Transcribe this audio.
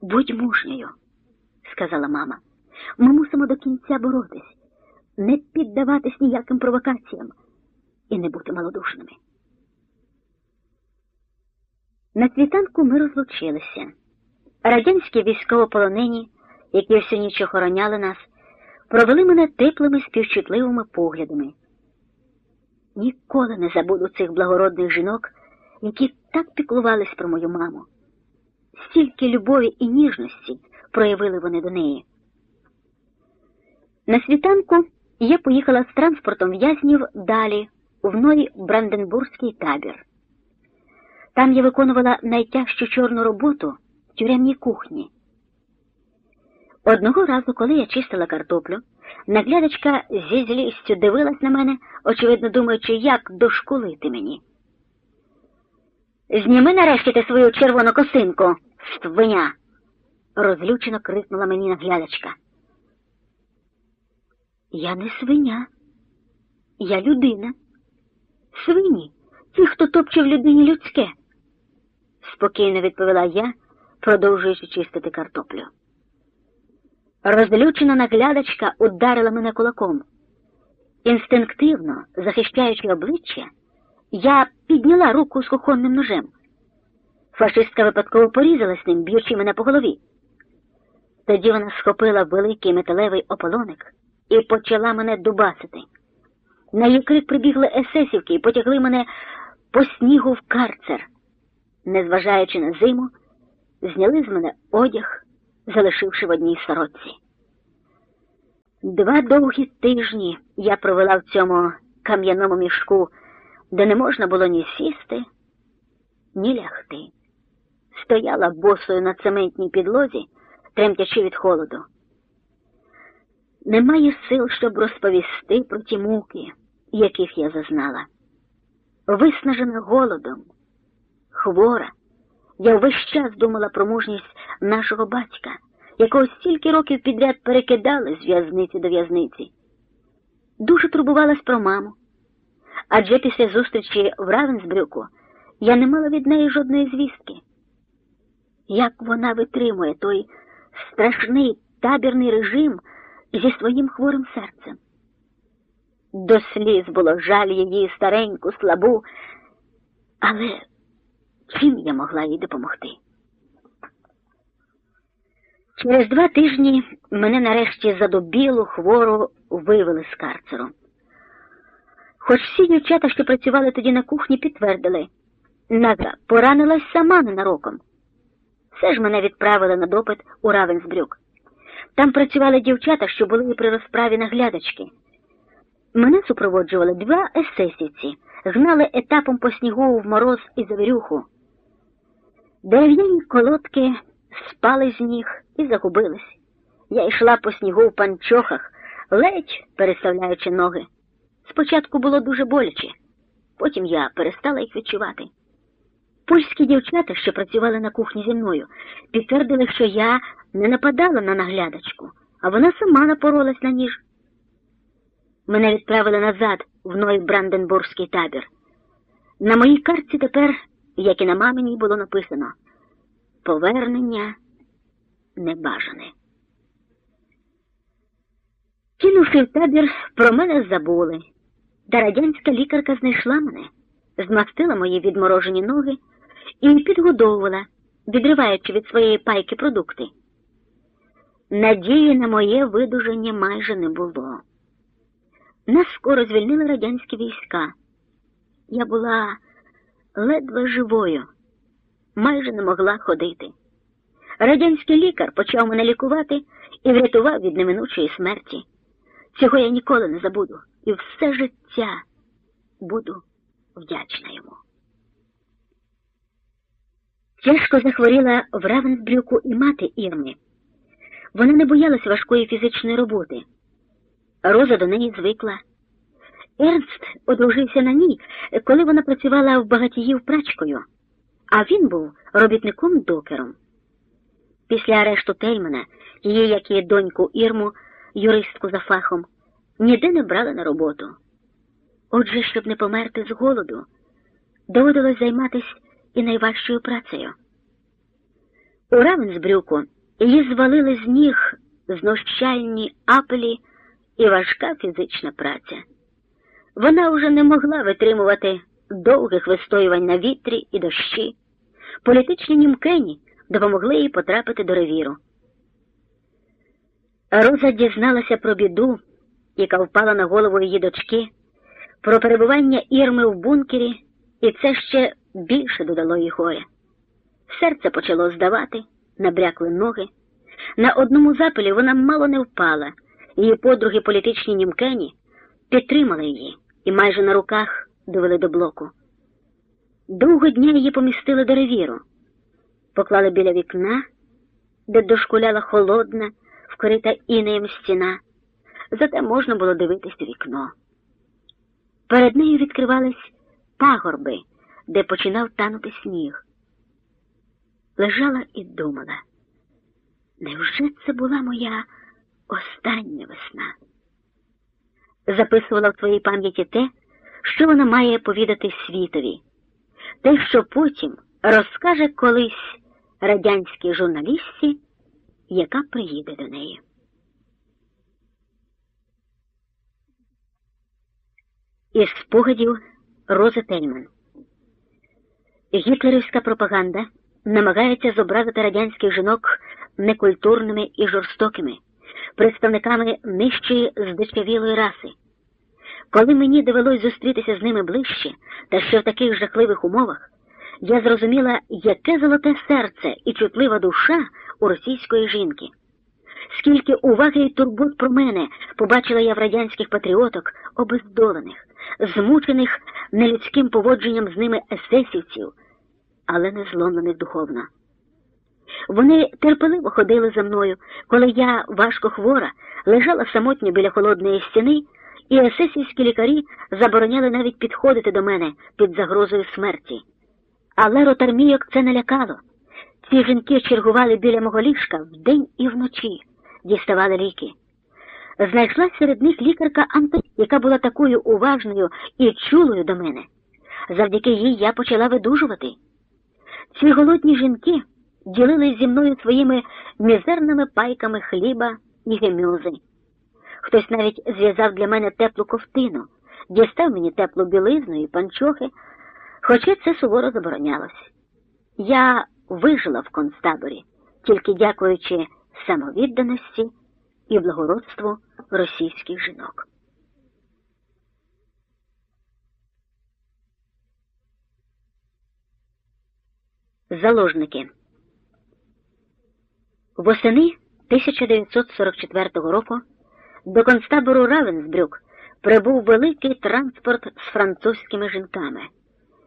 Будь мужньою, сказала мама. Ми мусимо до кінця боротись, не піддаватись ніяким провокаціям і не бути малодушними. На світанку ми розлучилися. Радянські військовополонені, які всю ніч охороняли нас, провели мене теплими співчутливими поглядами. Ніколи не забуду цих благородних жінок, які так піклувались про мою маму. Стільки любові і ніжності проявили вони до неї. На світанку я поїхала з транспортом в'язнів далі, в Ной Бранденбурзький табір. Там я виконувала найтяжчу чорну роботу в тюремній кухні. Одного разу, коли я чистила картоплю, наглядачка зі злістю дивилась на мене, очевидно думаючи, як дошкулити мені. Зніми нарешті свою червону косинку, свиня, розлючено крикнула мені наглядачка. Я не свиня, я людина. Свині, ті, хто топче в людині людське, спокійно відповіла я, продовжуючи чистити картоплю. Розлючена наглядачка ударила мене кулаком. Інстинктивно, захищаючи обличчя, я підняла руку з кухонним ножем. Фашистка випадково порізалась ним, б'ючи мене по голові. Тоді вона схопила великий металевий ополоник і почала мене дубасити. На її крик прибігли есесівки і потягли мене по снігу в карцер. Незважаючи на зиму, зняли з мене одяг, залишивши в одній сорочці. Два довгі тижні я провела в цьому кам'яному мішку, де не можна було ні сісти, ні лягти. Стояла босою на цементній підлозі, тремтячи від холоду. Немає сил, щоб розповісти про ті муки, яких я зазнала. Виснажена голодом, хвора, я весь час думала про мужність нашого батька, якого стільки років підряд перекидали з в'язниці до в'язниці. Дуже турбувалась про маму, адже після зустрічі в Равенсбрюку я не мала від неї жодної звістки. Як вона витримує той страшний табірний режим зі своїм хворим серцем? До сліз було жаль її стареньку, слабу, але чим я могла їй допомогти? Через два тижні мене нарешті задобілу хвору вивели з карцеру. Хоч всі дівчата, що працювали тоді на кухні, підтвердили, Нага поранилась сама ненароком. Все ж мене відправили на допит у Равенсбрюк. Там працювали дівчата, що були при розправі наглядачки. Мене супроводжували два есесівці, гнали етапом по снігу в мороз і завірюху. Дерев'яні колодки спали з ніг і загубились. Я йшла по снігу в панчохах, ледь переставляючи ноги. Спочатку було дуже боляче, потім я перестала їх відчувати. Польські дівчата, що працювали на кухні зі мною, підтвердили, що я не нападала на наглядачку, а вона сама напоролась на ніж. Мене відправили назад в Ной Бранденбурзький табір. На моїй картці тепер, як і на маминій, було написано повернення небажане. Кинувши в табір, про мене забули, та радянська лікарка знайшла мене, змастила мої відморожені ноги і підгодовувала, відриваючи від своєї пайки продукти. Надії на моє видуження майже не було. Нас скоро звільнили радянські війська. Я була ледве живою, майже не могла ходити. Радянський лікар почав мене лікувати і врятував від неминучої смерті. Цього я ніколи не забуду і все життя буду вдячна йому. Тяжко захворіла в Равенсбрюку і мати Ірми. Вона не боялась важкої фізичної роботи. Роза до неї звикла. Ернст одружився на ній, коли вона працювала в багатіїв прачкою, а він був робітником докером. Після арешту Тельмана, її, як і доньку Ірму, юристку за фахом, ніде не брали на роботу. Отже, щоб не померти з голоду, доводилось займатися і найважчою працею. У Равенсбрюку її звалили з ніг знущальні апелі і важка фізична праця. Вона вже не могла витримувати довгих вистоювань на вітрі і дощі. Політичні німкені допомогли їй потрапити до ревіру. Роза дізналася про біду, яка впала на голову її дочки, про перебування Ірми в бункері, і це ще більше додало їй горя. Серце почало здавати, набрякли ноги. На одному запилі вона мало не впала, її подруги політичні німкені підтримали її і майже на руках довели до блоку. Довго дня її помістили до ревіру, поклали біля вікна, де дошкуляла холодна, вкрита інеєм стіна, зате можна було дивитись у вікно. Перед нею відкривались пагорби, де починав танути сніг. Лежала і думала, невже це була моя остання весна? Записувала в твоїй пам'яті те, що вона має повідати світові, те, що потім розкаже колись радянській журналістці, яка приїде до неї. Із спогадів Рози Тельман. Гітлерівська пропаганда намагається зобразити радянських жінок некультурними і жорстокими, представниками нижчої здичавілої раси. Коли мені довелось зустрітися з ними ближче, та ще в таких жахливих умовах, я зрозуміла, яке золоте серце і чутлива душа у російської жінки. Скільки уваги і турбот про мене побачила я в радянських патріоток, обездолених, змучених нелюдським поводженням з ними есесівців, але не зломлених духовно. Вони терпеливо ходили за мною, коли я, важко хвора, лежала самотньо біля холодної стіни, і есесівські лікарі забороняли навіть підходити до мене під загрозою смерті. Але ротармійок це не лякало. Ці жінки чергували біля мого ліжка вдень і вночі, діставали ліки. Знайшла серед них лікарка Анто, яка була такою уважною і чулою до мене. Завдяки їй я почала видужувати. Ці голодні жінки ділились зі мною своїми мізерними пайками хліба і гемюзи. Хтось навіть зв'язав для мене теплу ковтину, дістав мені теплу білизну і панчохи, хоча це суворо заборонялось. Я вижила в концтаборі, тільки дякуючи самовідданості і благородству російських жінок. Заложники Восени 1944 року до концтабору Равенсбрюк прибув великий транспорт з французькими жінками.